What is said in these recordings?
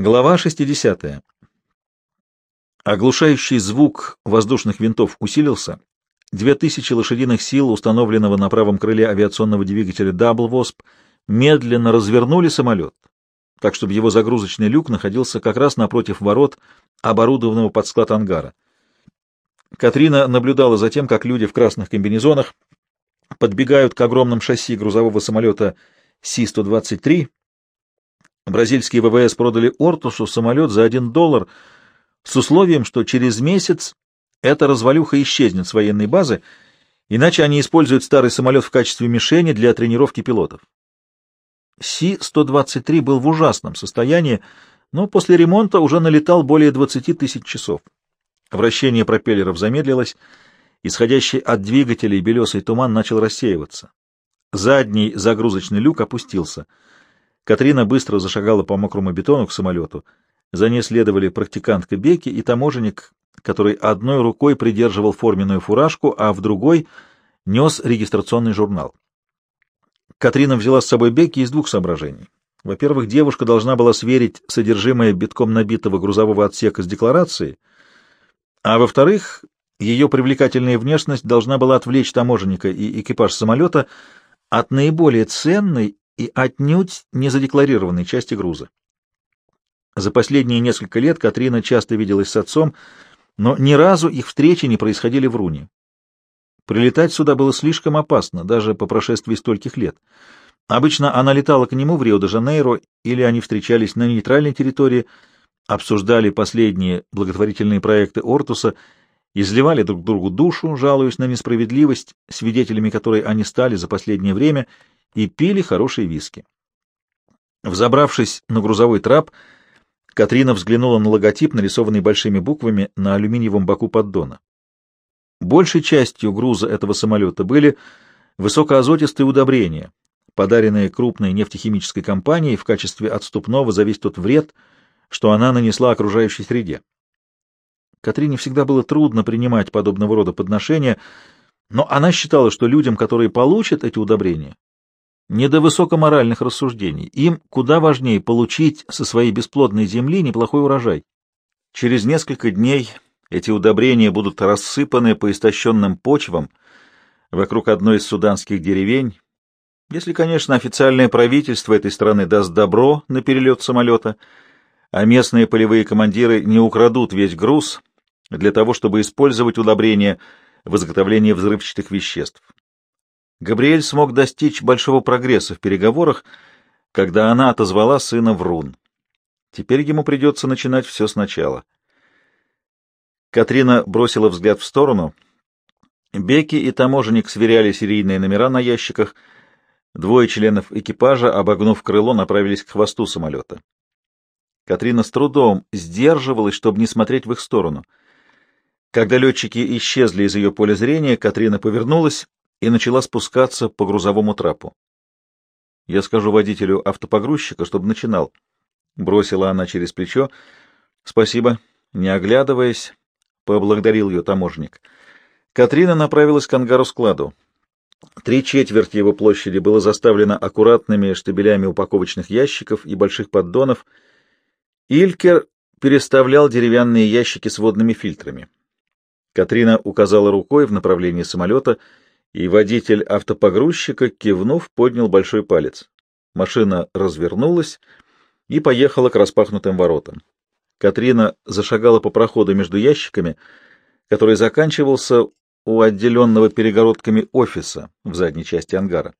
Глава 60. Оглушающий звук воздушных винтов усилился. Две тысячи лошадиных сил, установленного на правом крыле авиационного двигателя Wasp, медленно развернули самолет, так чтобы его загрузочный люк находился как раз напротив ворот, оборудованного под склад ангара. Катрина наблюдала за тем, как люди в красных комбинезонах подбегают к огромным шасси грузового самолета Си-123, Бразильские ВВС продали Ортусу самолет за один доллар с условием, что через месяц эта развалюха исчезнет с военной базы, иначе они используют старый самолет в качестве мишени для тренировки пилотов. Си-123 был в ужасном состоянии, но после ремонта уже налетал более 20 тысяч часов. Вращение пропеллеров замедлилось, исходящий от двигателей белесый туман начал рассеиваться. Задний загрузочный люк опустился — Катрина быстро зашагала по мокрому бетону к самолету. За ней следовали практикантка Беки и таможенник, который одной рукой придерживал форменную фуражку, а в другой нес регистрационный журнал. Катрина взяла с собой Бекки из двух соображений. Во-первых, девушка должна была сверить содержимое битком набитого грузового отсека с декларацией, а во-вторых, ее привлекательная внешность должна была отвлечь таможенника и экипаж самолета от наиболее ценной и отнюдь не задекларированной части груза. За последние несколько лет Катрина часто виделась с отцом, но ни разу их встречи не происходили в Руне. Прилетать сюда было слишком опасно, даже по прошествии стольких лет. Обычно она летала к нему в Рио-де-Жанейро, или они встречались на нейтральной территории, обсуждали последние благотворительные проекты Ортуса, изливали друг другу душу, жалуясь на несправедливость, свидетелями которой они стали за последнее время, и пили хорошие виски. Взобравшись на грузовой трап, Катрина взглянула на логотип, нарисованный большими буквами на алюминиевом боку поддона. Большей частью груза этого самолета были высокоазотистые удобрения, подаренные крупной нефтехимической компанией в качестве отступного за весь тот вред, что она нанесла окружающей среде. Катрине всегда было трудно принимать подобного рода подношения, но она считала, что людям, которые получат эти удобрения, не до высокоморальных рассуждений. Им куда важнее получить со своей бесплодной земли неплохой урожай. Через несколько дней эти удобрения будут рассыпаны по истощенным почвам вокруг одной из суданских деревень, если, конечно, официальное правительство этой страны даст добро на перелет самолета, а местные полевые командиры не украдут весь груз для того, чтобы использовать удобрения в изготовлении взрывчатых веществ. Габриэль смог достичь большого прогресса в переговорах, когда она отозвала сына в рун. Теперь ему придется начинать все сначала. Катрина бросила взгляд в сторону. Беки и таможенник сверяли серийные номера на ящиках. Двое членов экипажа, обогнув крыло, направились к хвосту самолета. Катрина с трудом сдерживалась, чтобы не смотреть в их сторону. Когда летчики исчезли из ее поля зрения, Катрина повернулась и начала спускаться по грузовому трапу. Я скажу водителю автопогрузчика, чтобы начинал. Бросила она через плечо. Спасибо. Не оглядываясь, поблагодарил ее таможник. Катрина направилась к ангару-складу. Три четверти его площади было заставлено аккуратными штабелями упаковочных ящиков и больших поддонов. Илькер переставлял деревянные ящики с водными фильтрами. Катрина указала рукой в направлении самолета — и водитель автопогрузчика, кивнув, поднял большой палец. Машина развернулась и поехала к распахнутым воротам. Катрина зашагала по проходу между ящиками, который заканчивался у отделенного перегородками офиса в задней части ангара.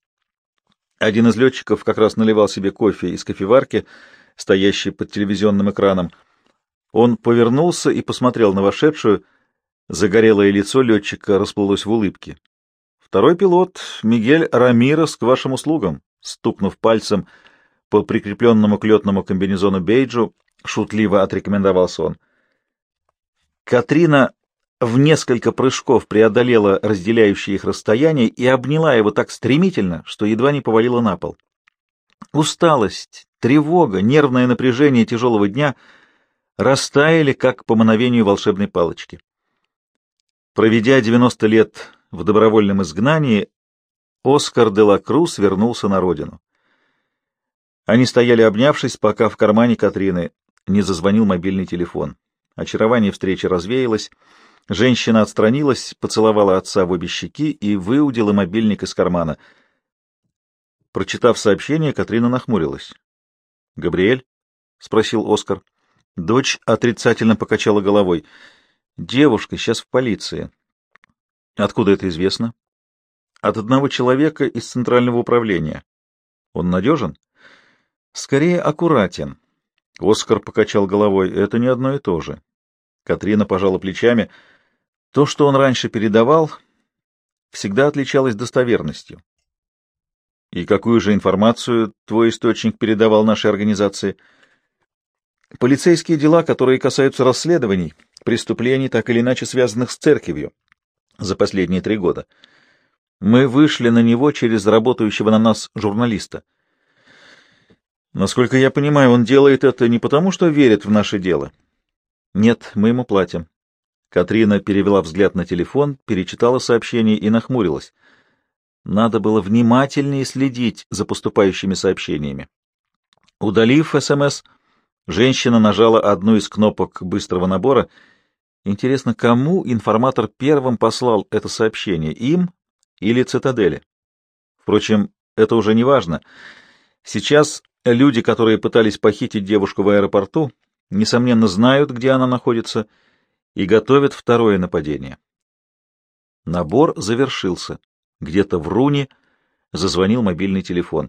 Один из летчиков как раз наливал себе кофе из кофеварки, стоящей под телевизионным экраном. Он повернулся и посмотрел на вошедшую. Загорелое лицо летчика расплылось в улыбке. Второй пилот — Мигель Рамирес к вашим услугам, стукнув пальцем по прикрепленному к летному комбинезону бейджу, шутливо отрекомендовался он. Катрина в несколько прыжков преодолела разделяющее их расстояние и обняла его так стремительно, что едва не повалила на пол. Усталость, тревога, нервное напряжение тяжелого дня растаяли, как по мановению волшебной палочки. Проведя 90 лет в добровольном изгнании, Оскар де ла Круз вернулся на родину. Они стояли обнявшись, пока в кармане Катрины не зазвонил мобильный телефон. Очарование встречи развеялось. Женщина отстранилась, поцеловала отца в обе щеки и выудила мобильник из кармана. Прочитав сообщение, Катрина нахмурилась. — Габриэль? — спросил Оскар. Дочь отрицательно покачала головой. — Девушка сейчас в полиции. — Откуда это известно? — От одного человека из Центрального управления. — Он надежен? — Скорее аккуратен. Оскар покачал головой. — Это не одно и то же. Катрина пожала плечами. То, что он раньше передавал, всегда отличалось достоверностью. — И какую же информацию твой источник передавал нашей организации? — Полицейские дела, которые касаются расследований, преступлений, так или иначе связанных с церковью, за последние три года. Мы вышли на него через работающего на нас журналиста. Насколько я понимаю, он делает это не потому, что верит в наше дело. Нет, мы ему платим. Катрина перевела взгляд на телефон, перечитала сообщение и нахмурилась. Надо было внимательнее следить за поступающими сообщениями. Удалив СМС, женщина нажала одну из кнопок быстрого набора. Интересно, кому информатор первым послал это сообщение, им или цитадели? Впрочем, это уже не важно. Сейчас люди, которые пытались похитить девушку в аэропорту, несомненно, знают, где она находится, и готовят второе нападение. Набор завершился. Где-то в руне зазвонил мобильный телефон.